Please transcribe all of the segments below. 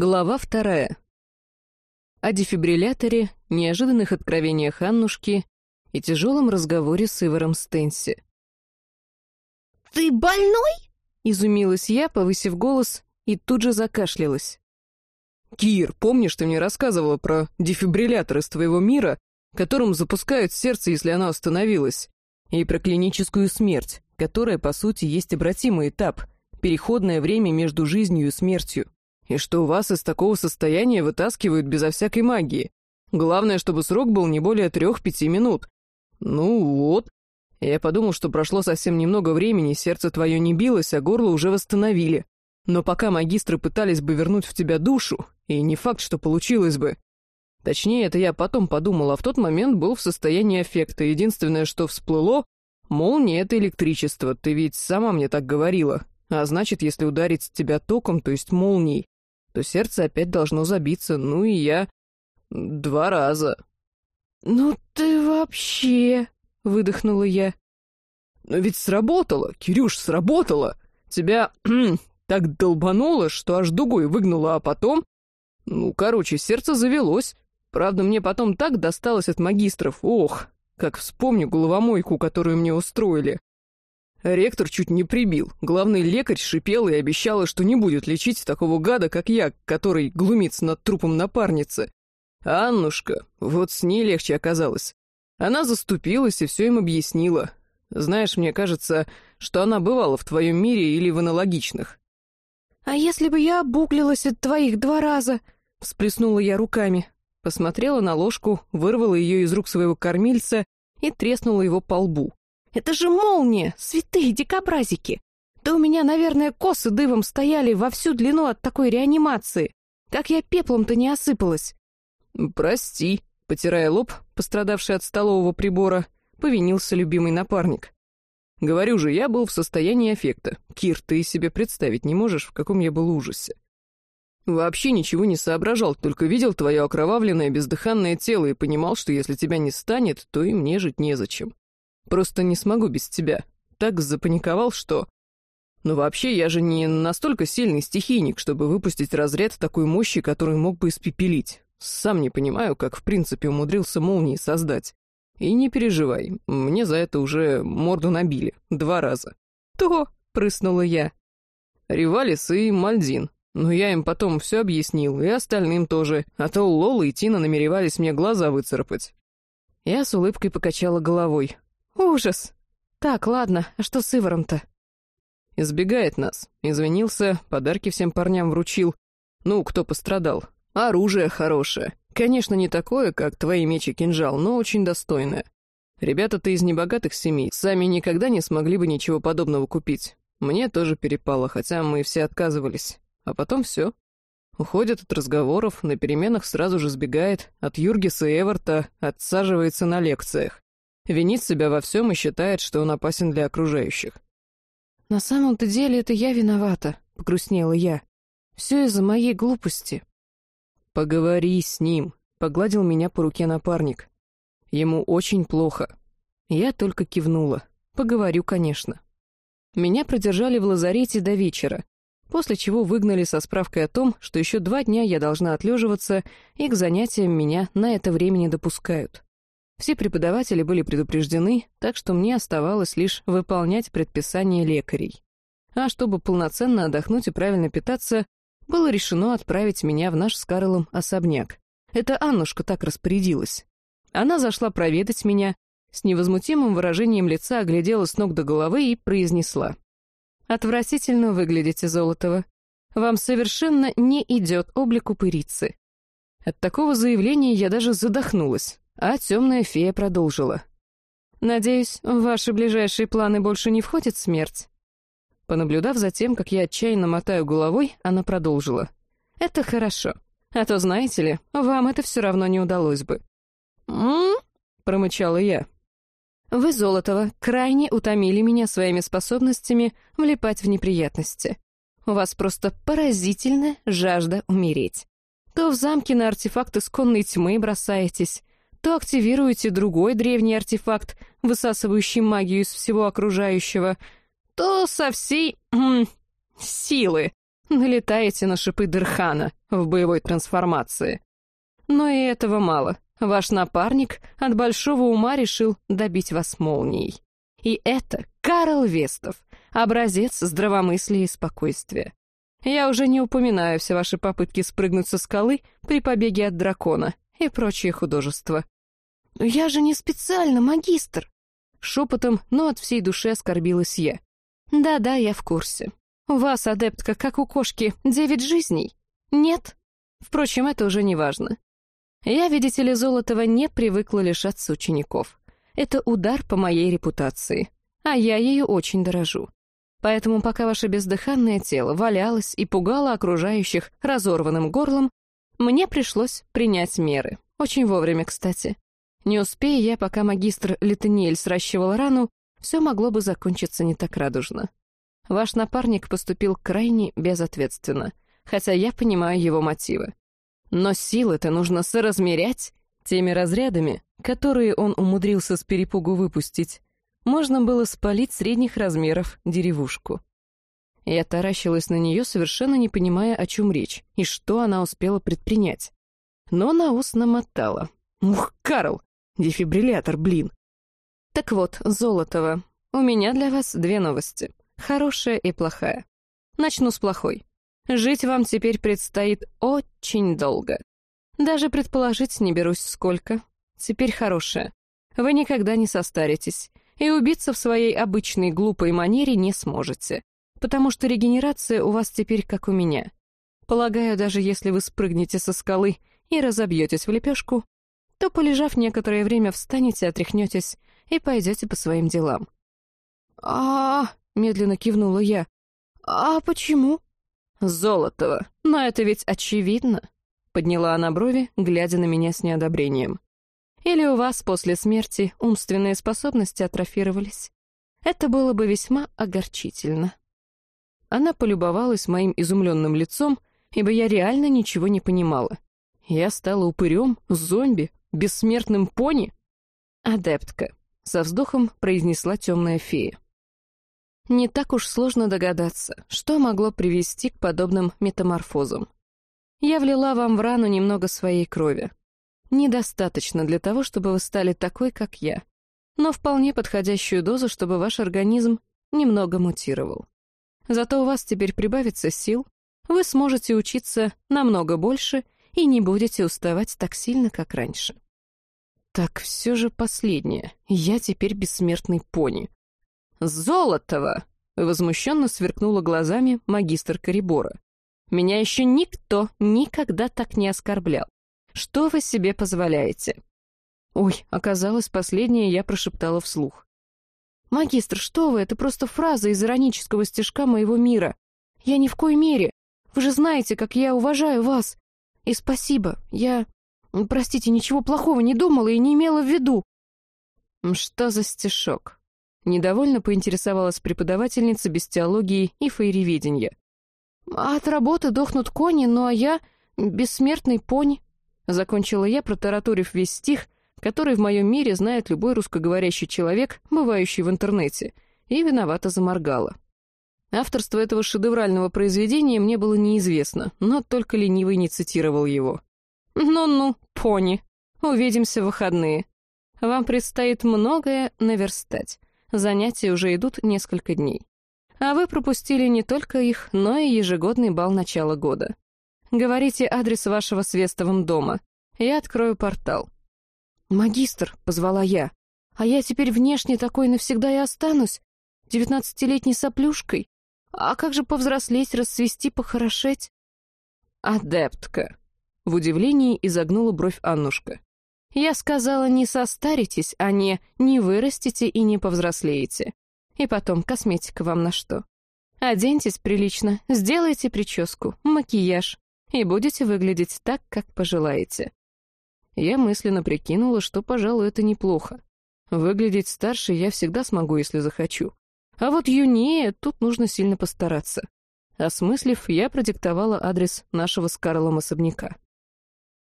Глава вторая. О дефибрилляторе, неожиданных откровениях Аннушки и тяжелом разговоре с Иваром Стенси. «Ты больной?» — изумилась я, повысив голос, и тут же закашлялась. «Кир, помнишь, ты мне рассказывала про дефибриллятор из твоего мира, которым запускают сердце, если оно остановилось, и про клиническую смерть, которая, по сути, есть обратимый этап, переходное время между жизнью и смертью, и что вас из такого состояния вытаскивают безо всякой магии. Главное, чтобы срок был не более трех-пяти минут. Ну вот. Я подумал, что прошло совсем немного времени, сердце твое не билось, а горло уже восстановили. Но пока магистры пытались бы вернуть в тебя душу, и не факт, что получилось бы. Точнее, это я потом подумал, а в тот момент был в состоянии эффекта. Единственное, что всплыло, мол, не это электричество, ты ведь сама мне так говорила. А значит, если ударить тебя током, то есть молнией, то сердце опять должно забиться, ну и я... два раза. «Ну ты вообще...» — выдохнула я. «Но ведь сработало, Кирюш, сработало! Тебя так долбануло, что аж дугой выгнуло, а потом... Ну, короче, сердце завелось. Правда, мне потом так досталось от магистров, ох, как вспомню головомойку, которую мне устроили. Ректор чуть не прибил. Главный лекарь шипел и обещала, что не будет лечить такого гада, как я, который глумится над трупом напарницы. А Аннушка, вот с ней легче оказалось. Она заступилась и все им объяснила. Знаешь, мне кажется, что она бывала в твоем мире или в аналогичных. «А если бы я обуглилась от твоих два раза?» — всплеснула я руками. Посмотрела на ложку, вырвала ее из рук своего кормильца и треснула его по лбу. Это же молния! Святые дикобразики! Да у меня, наверное, косы дыбом стояли во всю длину от такой реанимации. Как я пеплом-то не осыпалась. «Прости», — потирая лоб, пострадавший от столового прибора, повинился любимый напарник. «Говорю же, я был в состоянии эффекта. Кир, ты себе представить не можешь, в каком я был ужасе. Вообще ничего не соображал, только видел твое окровавленное бездыханное тело и понимал, что если тебя не станет, то и мне жить незачем. Просто не смогу без тебя. Так запаниковал, что... Ну вообще, я же не настолько сильный стихийник, чтобы выпустить разряд такой мощи, который мог бы испепелить. Сам не понимаю, как в принципе умудрился молнии создать. И не переживай, мне за это уже морду набили. Два раза. «То!» — прыснула я. Ривалис и Мальдин. Но я им потом все объяснил, и остальным тоже, а то Лола и Тина намеревались мне глаза выцарапать. Я с улыбкой покачала головой. «Ужас! Так, ладно, а что с Иваром-то?» «Избегает нас. Извинился, подарки всем парням вручил. Ну, кто пострадал. Оружие хорошее. Конечно, не такое, как твои меч и кинжал, но очень достойное. Ребята-то из небогатых семей, сами никогда не смогли бы ничего подобного купить. Мне тоже перепало, хотя мы все отказывались. А потом все. Уходит от разговоров, на переменах сразу же сбегает, от Юргиса и Эверта отсаживается на лекциях винит себя во всем и считает, что он опасен для окружающих. «На самом-то деле это я виновата», — погрустнела я. «Все из-за моей глупости». «Поговори с ним», — погладил меня по руке напарник. «Ему очень плохо». Я только кивнула. «Поговорю, конечно». Меня продержали в лазарете до вечера, после чего выгнали со справкой о том, что еще два дня я должна отлеживаться, и к занятиям меня на это время не допускают. Все преподаватели были предупреждены, так что мне оставалось лишь выполнять предписания лекарей. А чтобы полноценно отдохнуть и правильно питаться, было решено отправить меня в наш с Карлом особняк. Это Аннушка так распорядилась. Она зашла проведать меня, с невозмутимым выражением лица оглядела с ног до головы и произнесла. «Отвратительно выглядите, Золотова. Вам совершенно не идет облик упырицы». От такого заявления я даже задохнулась. А темная фея продолжила. «Надеюсь, в ваши ближайшие планы больше не входит смерть?» Понаблюдав за тем, как я отчаянно мотаю головой, она продолжила. «Это хорошо. А то, знаете ли, вам это все равно не удалось бы». «М-м-м», промычала я. «Вы, Золотова, крайне утомили меня своими способностями влипать в неприятности. У вас просто поразительная жажда умереть. То в замке на артефакт исконной тьмы бросаетесь, то активируете другой древний артефакт, высасывающий магию из всего окружающего, то со всей... М, силы налетаете на шипы Дырхана в боевой трансформации. Но и этого мало. Ваш напарник от большого ума решил добить вас молнией. И это Карл Вестов, образец здравомыслия и спокойствия. Я уже не упоминаю все ваши попытки спрыгнуть со скалы при побеге от дракона и прочие художества. «Я же не специально, магистр!» Шепотом, но от всей души оскорбилась я. «Да-да, я в курсе. У вас, адептка, как у кошки, девять жизней? Нет? Впрочем, это уже не важно. Я, видите ли, Золотова не привыкла лишаться учеников. Это удар по моей репутации, а я ею очень дорожу. Поэтому пока ваше бездыханное тело валялось и пугало окружающих разорванным горлом, мне пришлось принять меры. Очень вовремя, кстати. Не успея я, пока магистр Летаниэль сращивал рану, все могло бы закончиться не так радужно. Ваш напарник поступил крайне безответственно, хотя я понимаю его мотивы. Но силы-то нужно соразмерять теми разрядами, которые он умудрился с перепугу выпустить. Можно было спалить средних размеров деревушку. Я таращилась на нее, совершенно не понимая, о чем речь и что она успела предпринять. Но на ус намотала. Ух, Карл! Дефибриллятор, блин! Так вот, Золотова, у меня для вас две новости. Хорошая и плохая. Начну с плохой. Жить вам теперь предстоит очень долго. Даже предположить не берусь сколько. Теперь хорошая. Вы никогда не состаритесь, и убиться в своей обычной глупой манере не сможете, потому что регенерация у вас теперь как у меня. Полагаю, даже если вы спрыгнете со скалы и разобьетесь в лепешку, то, полежав некоторое время, встанете, отряхнетесь и пойдете по своим делам. а, медленно кивнула я. «А почему?» «Золотого. Но это ведь очевидно», — подняла она брови, глядя на меня с неодобрением. «Или у вас после смерти умственные способности атрофировались? Это было бы весьма огорчительно». Она полюбовалась моим изумленным лицом, ибо я реально ничего не понимала. Я стала упырем, зомби, бессмертным пони? «Адептка», — со вздохом произнесла темная фея. Не так уж сложно догадаться, что могло привести к подобным метаморфозам. Я влила вам в рану немного своей крови. Недостаточно для того, чтобы вы стали такой, как я, но вполне подходящую дозу, чтобы ваш организм немного мутировал. Зато у вас теперь прибавится сил, вы сможете учиться намного больше и не будете уставать так сильно, как раньше. Так все же последнее. Я теперь бессмертный пони. «Золотого!» — возмущенно сверкнула глазами магистр Корибора. «Меня еще никто никогда так не оскорблял. Что вы себе позволяете?» Ой, оказалось, последнее я прошептала вслух. «Магистр, что вы, это просто фраза из иронического стишка моего мира. Я ни в коей мере. Вы же знаете, как я уважаю вас. И спасибо, я... Простите, ничего плохого не думала и не имела в виду». «Что за стишок?» Недовольно поинтересовалась преподавательница без теологии и фейреведения. «От работы дохнут кони, ну а я — бессмертный пони», — закончила я, протараторив весь стих, который в моем мире знает любой русскоговорящий человек, бывающий в интернете, и виновато заморгала. Авторство этого шедеврального произведения мне было неизвестно, но только ленивый не цитировал его. «Ну-ну, пони, увидимся в выходные. Вам предстоит многое наверстать. Занятия уже идут несколько дней. А вы пропустили не только их, но и ежегодный бал начала года. Говорите адрес вашего свестовым дома. Я открою портал. «Магистр», — позвала я, — «а я теперь внешне такой навсегда и останусь, девятнадцатилетней соплюшкой. А как же повзрослеть, расцвести, похорошеть?» «Адептка», — в удивлении изогнула бровь Аннушка. Я сказала, не состаритесь, а не не вырастите и не повзрослеете. И потом, косметика вам на что? Оденьтесь прилично, сделайте прическу, макияж, и будете выглядеть так, как пожелаете. Я мысленно прикинула, что, пожалуй, это неплохо. Выглядеть старше я всегда смогу, если захочу. А вот юнее тут нужно сильно постараться. Осмыслив, я продиктовала адрес нашего с Карлом особняка.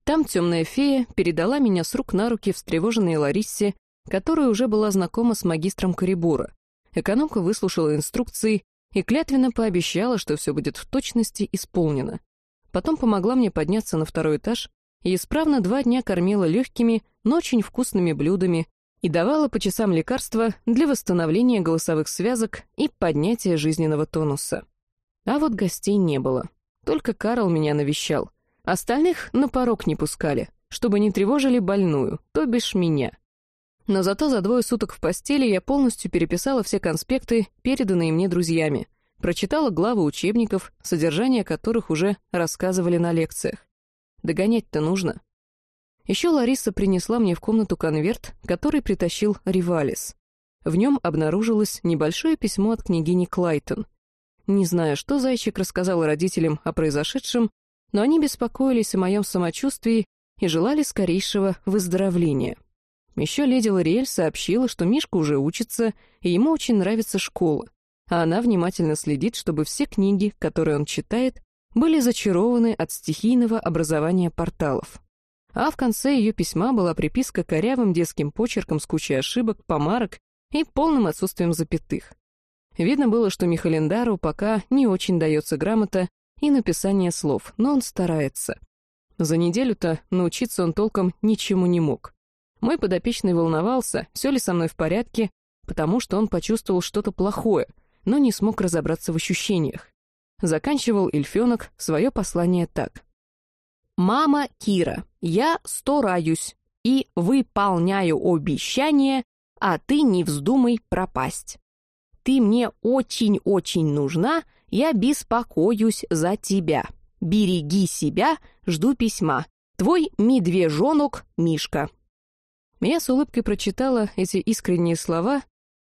Там темная фея передала меня с рук на руки встревоженной Лариссе, которая уже была знакома с магистром Корибура. Экономка выслушала инструкции и клятвенно пообещала, что все будет в точности исполнено. Потом помогла мне подняться на второй этаж и исправно два дня кормила легкими, но очень вкусными блюдами и давала по часам лекарства для восстановления голосовых связок и поднятия жизненного тонуса. А вот гостей не было. Только Карл меня навещал. Остальных на порог не пускали, чтобы не тревожили больную, то бишь меня. Но зато за двое суток в постели я полностью переписала все конспекты, переданные мне друзьями, прочитала главы учебников, содержание которых уже рассказывали на лекциях. Догонять-то нужно. Еще Лариса принесла мне в комнату конверт, который притащил Ривалис. В нем обнаружилось небольшое письмо от княгини Клайтон. Не знаю, что зайчик рассказал родителям о произошедшем, но они беспокоились о моем самочувствии и желали скорейшего выздоровления. Еще леди Лориэль сообщила, что Мишка уже учится, и ему очень нравится школа, а она внимательно следит, чтобы все книги, которые он читает, были зачарованы от стихийного образования порталов. А в конце ее письма была приписка корявым детским почерком с кучей ошибок, помарок и полным отсутствием запятых. Видно было, что Михалендару пока не очень дается грамота и написание слов, но он старается. За неделю-то научиться он толком ничему не мог. Мой подопечный волновался, все ли со мной в порядке, потому что он почувствовал что-то плохое, но не смог разобраться в ощущениях. Заканчивал Эльфенок свое послание так. «Мама Кира, я стараюсь и выполняю обещание, а ты не вздумай пропасть. Ты мне очень-очень нужна, я беспокоюсь за тебя. Береги себя, жду письма. Твой медвежонок Мишка». Я с улыбкой прочитала эти искренние слова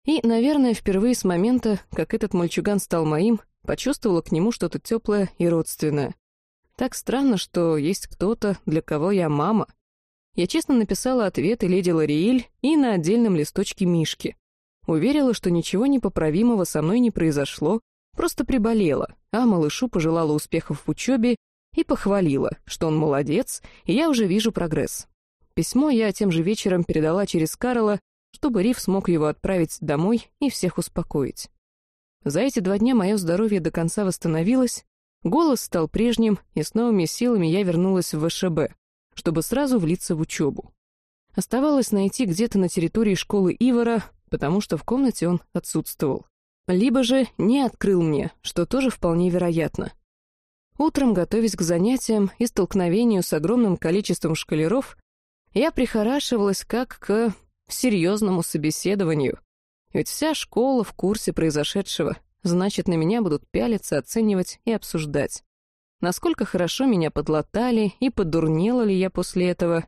и, наверное, впервые с момента, как этот мальчуган стал моим, почувствовала к нему что-то теплое и родственное. Так странно, что есть кто-то, для кого я мама. Я честно написала ответы леди Лориэль и на отдельном листочке Мишки. Уверила, что ничего непоправимого со мной не произошло, просто приболела, а малышу пожелала успехов в учебе и похвалила, что он молодец, и я уже вижу прогресс. Письмо я тем же вечером передала через Карла, чтобы Риф смог его отправить домой и всех успокоить. За эти два дня мое здоровье до конца восстановилось, голос стал прежним, и с новыми силами я вернулась в ВШБ, чтобы сразу влиться в учебу. Оставалось найти где-то на территории школы Ивара, потому что в комнате он отсутствовал. Либо же не открыл мне, что тоже вполне вероятно. Утром, готовясь к занятиям и столкновению с огромным количеством шкалеров, я прихорашивалась как к серьезному собеседованию. Ведь вся школа в курсе произошедшего, значит, на меня будут пялиться, оценивать и обсуждать. Насколько хорошо меня подлатали и подурнела ли я после этого.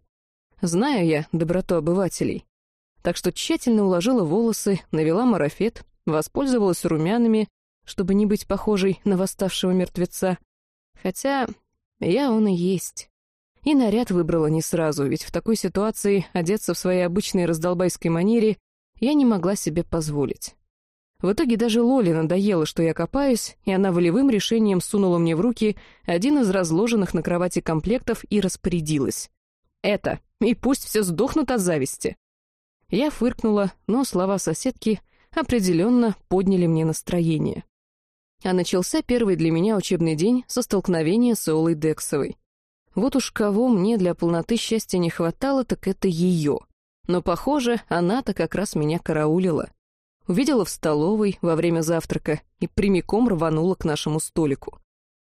Знаю я доброту обывателей. Так что тщательно уложила волосы, навела марафет, воспользовалась румянами, чтобы не быть похожей на восставшего мертвеца. Хотя я он и есть. И наряд выбрала не сразу, ведь в такой ситуации одеться в своей обычной раздолбайской манере я не могла себе позволить. В итоге даже Лоле надоело, что я копаюсь, и она волевым решением сунула мне в руки один из разложенных на кровати комплектов и распорядилась. «Это, и пусть все сдохнут от зависти». Я фыркнула, но слова соседки определенно подняли мне настроение. А начался первый для меня учебный день со столкновения с Олой Дексовой. Вот уж кого мне для полноты счастья не хватало, так это ее. Но, похоже, она-то как раз меня караулила. Увидела в столовой во время завтрака и прямиком рванула к нашему столику.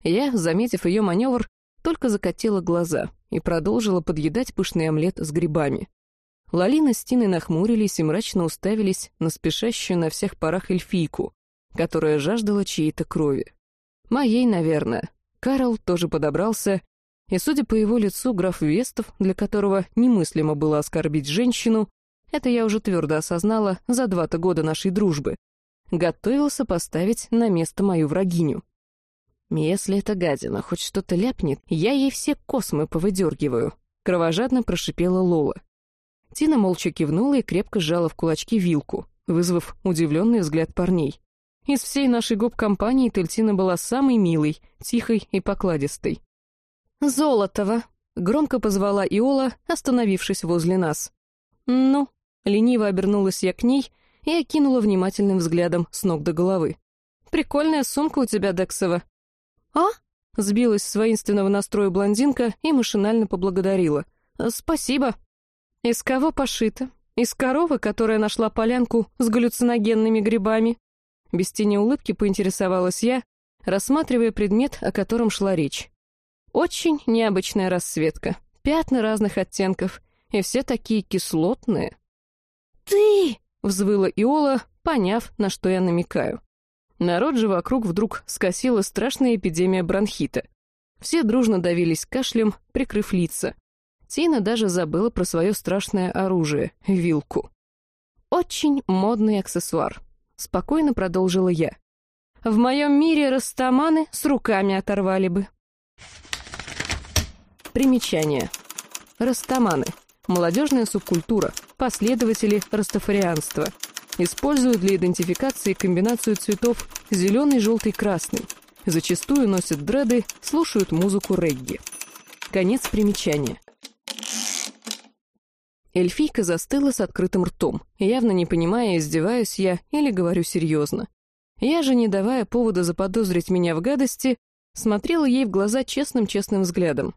Я, заметив ее маневр, только закатила глаза и продолжила подъедать пышный омлет с грибами. Лалина с Тиной нахмурились и мрачно уставились на спешащую на всех парах эльфийку, которая жаждала чьей-то крови. Моей, наверное. Карл тоже подобрался и, судя по его лицу, граф Вестов, для которого немыслимо было оскорбить женщину, это я уже твердо осознала за два-то года нашей дружбы, готовился поставить на место мою врагиню. «Если эта гадина хоть что-то ляпнет, я ей все космы повыдергиваю», — кровожадно прошипела Лола. Тина молча кивнула и крепко сжала в кулачки вилку, вызвав удивленный взгляд парней. Из всей нашей гоп-компании Тельтина была самой милой, тихой и покладистой. «Золотова!» — громко позвала Иола, остановившись возле нас. «Ну?» — лениво обернулась я к ней и окинула внимательным взглядом с ног до головы. прикольная сумка у тебя, Дексова». «А?» — сбилась с воинственного настроя блондинка и машинально поблагодарила. «Спасибо». «Из кого пошита? Из коровы, которая нашла полянку с галлюциногенными грибами?» Без тени улыбки поинтересовалась я, рассматривая предмет, о котором шла речь. Очень необычная расцветка, пятна разных оттенков, и все такие кислотные. «Ты!» — взвыла Иола, поняв, на что я намекаю. Народ же вокруг вдруг скосила страшная эпидемия бронхита. Все дружно давились кашлем, прикрыв лица. Тина даже забыла про свое страшное оружие — вилку. «Очень модный аксессуар», — спокойно продолжила я. «В моем мире растаманы с руками оторвали бы». Примечание. Растаманы. Молодежная субкультура. Последователи растафарианства. Используют для идентификации комбинацию цветов зеленый, желтый, красный. Зачастую носят дреды, слушают музыку регги. Конец примечания. Эльфийка застыла с открытым ртом, явно не понимая, издеваюсь я или говорю серьезно. Я же, не давая повода заподозрить меня в гадости, смотрела ей в глаза честным-честным взглядом.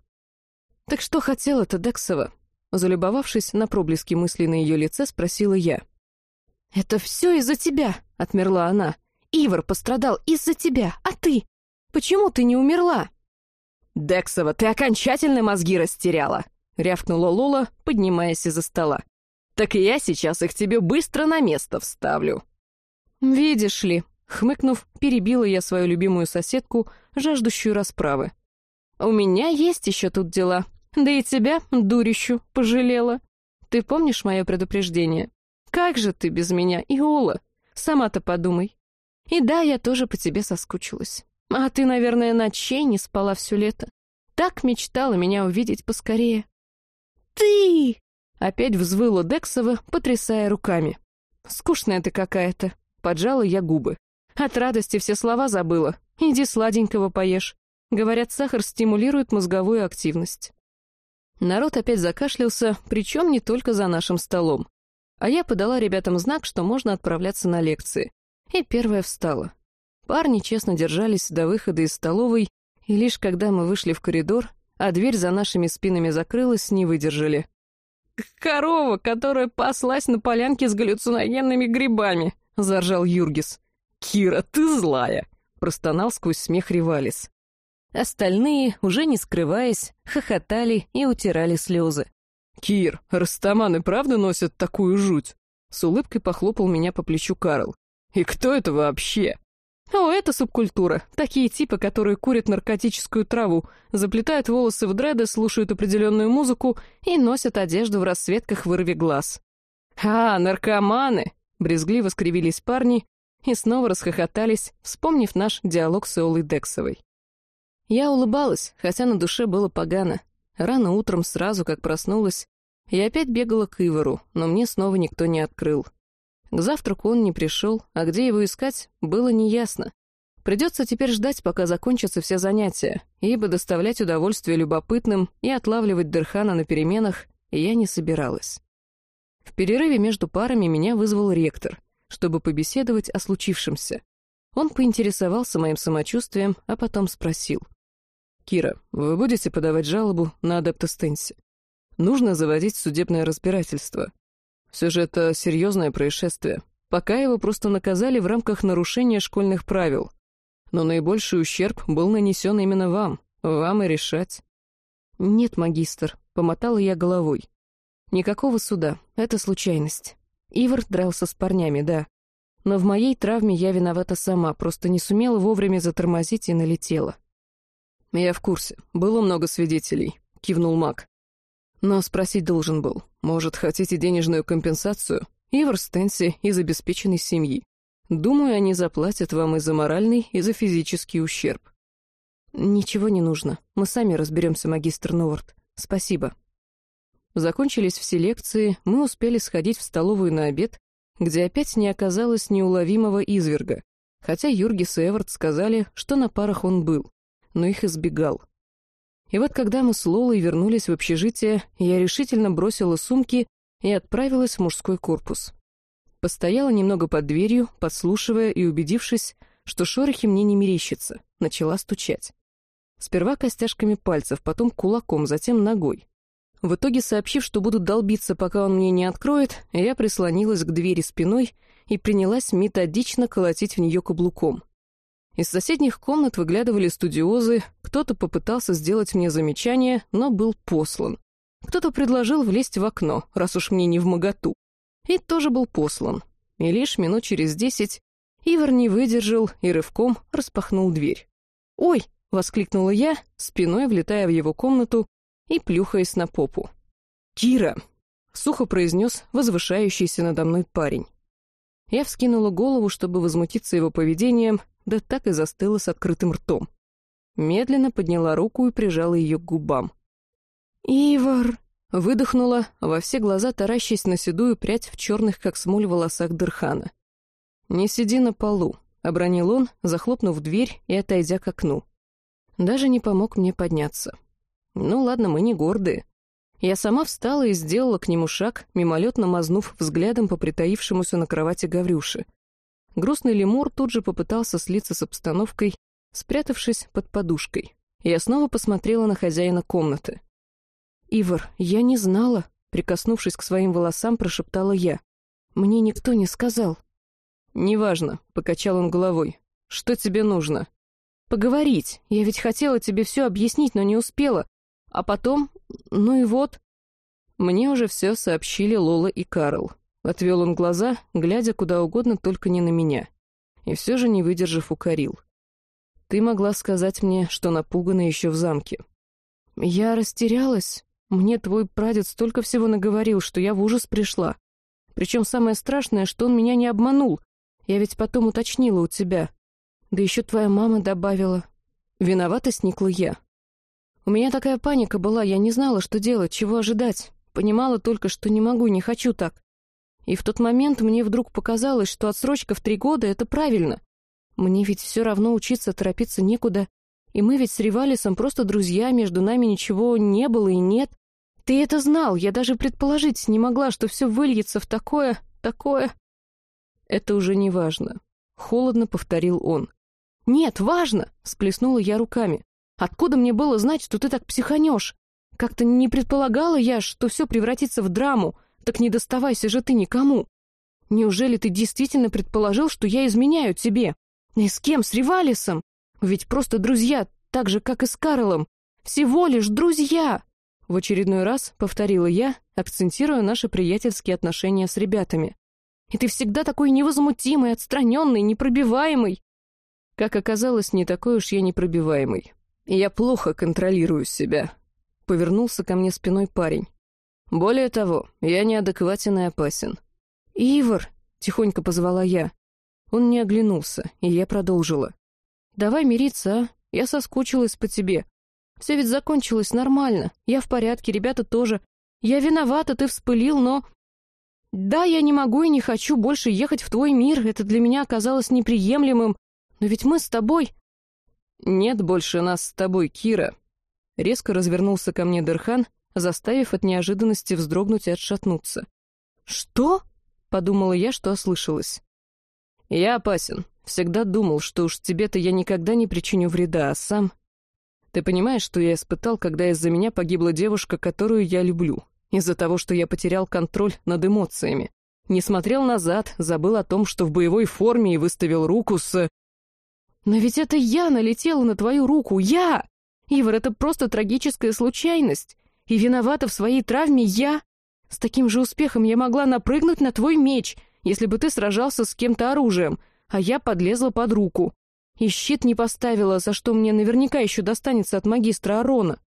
«Так что хотела-то, Дексова?» Залюбовавшись на проблески мыслей на ее лице, спросила я. «Это все из-за тебя!» — отмерла она. «Ивар пострадал из-за тебя, а ты? Почему ты не умерла?» «Дексова, ты окончательно мозги растеряла!» — рявкнула Лола, поднимаясь из-за стола. «Так я сейчас их тебе быстро на место вставлю!» «Видишь ли», — хмыкнув, перебила я свою любимую соседку, жаждущую расправы. «У меня есть еще тут дела, да и тебя, дурищу, пожалела. Ты помнишь мое предупреждение? Как же ты без меня, Иола? Сама-то подумай. И да, я тоже по тебе соскучилась. А ты, наверное, ночей не спала все лето. Так мечтала меня увидеть поскорее. Ты! Опять взвыла Дексова, потрясая руками. Скучная ты какая-то. Поджала я губы. От радости все слова забыла. Иди сладенького поешь. Говорят, сахар стимулирует мозговую активность. Народ опять закашлялся, причем не только за нашим столом. А я подала ребятам знак, что можно отправляться на лекции. И первая встала. Парни честно держались до выхода из столовой, и лишь когда мы вышли в коридор, а дверь за нашими спинами закрылась, не выдержали. «Корова, которая паслась на полянке с галлюциногенными грибами», — заржал Юргис. «Кира, ты злая!» — простонал сквозь смех Ривалис. Остальные, уже не скрываясь, хохотали и утирали слезы. «Кир, растаманы правда носят такую жуть?» С улыбкой похлопал меня по плечу Карл. «И кто это вообще?» «О, это субкультура. Такие типы, которые курят наркотическую траву, заплетают волосы в дреды, слушают определенную музыку и носят одежду в расцветках вырви глаз». «А, наркоманы!» — брезгливо скривились парни и снова расхохотались, вспомнив наш диалог с Олой Дексовой. Я улыбалась, хотя на душе было погано. Рано утром, сразу как проснулась, я опять бегала к Ивару, но мне снова никто не открыл. К завтраку он не пришел, а где его искать, было неясно. Придется теперь ждать, пока закончатся все занятия, ибо доставлять удовольствие любопытным и отлавливать Дерхана на переменах я не собиралась. В перерыве между парами меня вызвал ректор, чтобы побеседовать о случившемся. Он поинтересовался моим самочувствием, а потом спросил — «Кира, вы будете подавать жалобу на Адептостенсе? Нужно заводить судебное разбирательство. Все же это серьезное происшествие. Пока его просто наказали в рамках нарушения школьных правил. Но наибольший ущерб был нанесен именно вам. Вам и решать». «Нет, магистр», — помотала я головой. «Никакого суда. Это случайность. Ивар дрался с парнями, да. Но в моей травме я виновата сама, просто не сумела вовремя затормозить и налетела. «Я в курсе. Было много свидетелей», — кивнул маг. «Но спросить должен был. Может, хотите денежную компенсацию? Ивар Стенси из обеспеченной семьи. Думаю, они заплатят вам и за моральный, и за физический ущерб». «Ничего не нужно. Мы сами разберемся, магистр Новард. Спасибо». Закончились все лекции, мы успели сходить в столовую на обед, где опять не оказалось неуловимого изверга, хотя Юргис и Эвард сказали, что на парах он был но их избегал. И вот когда мы с Лолой вернулись в общежитие, я решительно бросила сумки и отправилась в мужской корпус. Постояла немного под дверью, подслушивая и убедившись, что шорохи мне не мерещится, начала стучать. Сперва костяшками пальцев, потом кулаком, затем ногой. В итоге, сообщив, что будут долбиться, пока он мне не откроет, я прислонилась к двери спиной и принялась методично колотить в нее каблуком. Из соседних комнат выглядывали студиозы, кто-то попытался сделать мне замечание, но был послан. Кто-то предложил влезть в окно, раз уж мне не в моготу. И тоже был послан. И лишь минут через десять Ивар не выдержал и рывком распахнул дверь. «Ой!» — воскликнула я, спиной влетая в его комнату и плюхаясь на попу. «Кира!» — сухо произнес возвышающийся надо мной парень. Я вскинула голову, чтобы возмутиться его поведением, да так и застыла с открытым ртом. Медленно подняла руку и прижала ее к губам. «Ивар!» — выдохнула, во все глаза таращась на седую прядь в черных, как смоль, волосах Дырхана. «Не сиди на полу», — обронил он, захлопнув дверь и отойдя к окну. Даже не помог мне подняться. Ну ладно, мы не гордые. Я сама встала и сделала к нему шаг, мимолетно мазнув взглядом по притаившемуся на кровати Гаврюше. Грустный лемур тут же попытался слиться с обстановкой, спрятавшись под подушкой. Я снова посмотрела на хозяина комнаты. «Ивар, я не знала», — прикоснувшись к своим волосам, прошептала я. «Мне никто не сказал». «Неважно», — покачал он головой. «Что тебе нужно?» «Поговорить. Я ведь хотела тебе все объяснить, но не успела. А потом... Ну и вот...» Мне уже все сообщили Лола и Карл. Отвел он глаза, глядя куда угодно, только не на меня. И все же, не выдержав, укорил. «Ты могла сказать мне, что напугана еще в замке». «Я растерялась. Мне твой прадед столько всего наговорил, что я в ужас пришла. Причем самое страшное, что он меня не обманул. Я ведь потом уточнила у тебя. Да еще твоя мама добавила. Виновата сникла я. У меня такая паника была, я не знала, что делать, чего ожидать. Понимала только, что не могу, не хочу так. И в тот момент мне вдруг показалось, что отсрочка в три года — это правильно. Мне ведь все равно учиться торопиться некуда. И мы ведь с Ривалисом просто друзья, между нами ничего не было и нет. Ты это знал, я даже предположить не могла, что все выльется в такое, такое... «Это уже не важно», — холодно повторил он. «Нет, важно!» — сплеснула я руками. «Откуда мне было знать, что ты так психанешь? Как-то не предполагала я, что все превратится в драму, так не доставайся же ты никому. Неужели ты действительно предположил, что я изменяю тебе? И с кем? С Ривалисом? Ведь просто друзья, так же, как и с Карлом. Всего лишь друзья!» В очередной раз повторила я, акцентируя наши приятельские отношения с ребятами. И ты всегда такой невозмутимый, отстраненный, непробиваемый. Как оказалось, не такой уж я непробиваемый. Я плохо контролирую себя. Повернулся ко мне спиной парень. Более того, я неадекватен и опасен. «Ивар!» — тихонько позвала я. Он не оглянулся, и я продолжила. «Давай мириться, а? Я соскучилась по тебе. Все ведь закончилось нормально. Я в порядке, ребята тоже. Я виновата, ты вспылил, но да, я не могу и не хочу больше ехать в твой мир, это для меня оказалось неприемлемым, но ведь мы с тобой... Нет больше нас с тобой, Кира. Резко развернулся ко мне Дерхан, заставив от неожиданности вздрогнуть и отшатнуться. Что? Подумала я, что ослышалась. Я опасен. Всегда думал, что уж тебе-то я никогда не причиню вреда, а сам... Ты понимаешь, что я испытал, когда из-за меня погибла девушка, которую я люблю? Из-за того, что я потерял контроль над эмоциями. Не смотрел назад, забыл о том, что в боевой форме и выставил руку с... «Но ведь это я налетела на твою руку, я! Ивар, это просто трагическая случайность. И виновата в своей травме я. С таким же успехом я могла напрыгнуть на твой меч, если бы ты сражался с кем-то оружием, а я подлезла под руку. И щит не поставила, за что мне наверняка еще достанется от магистра Арона.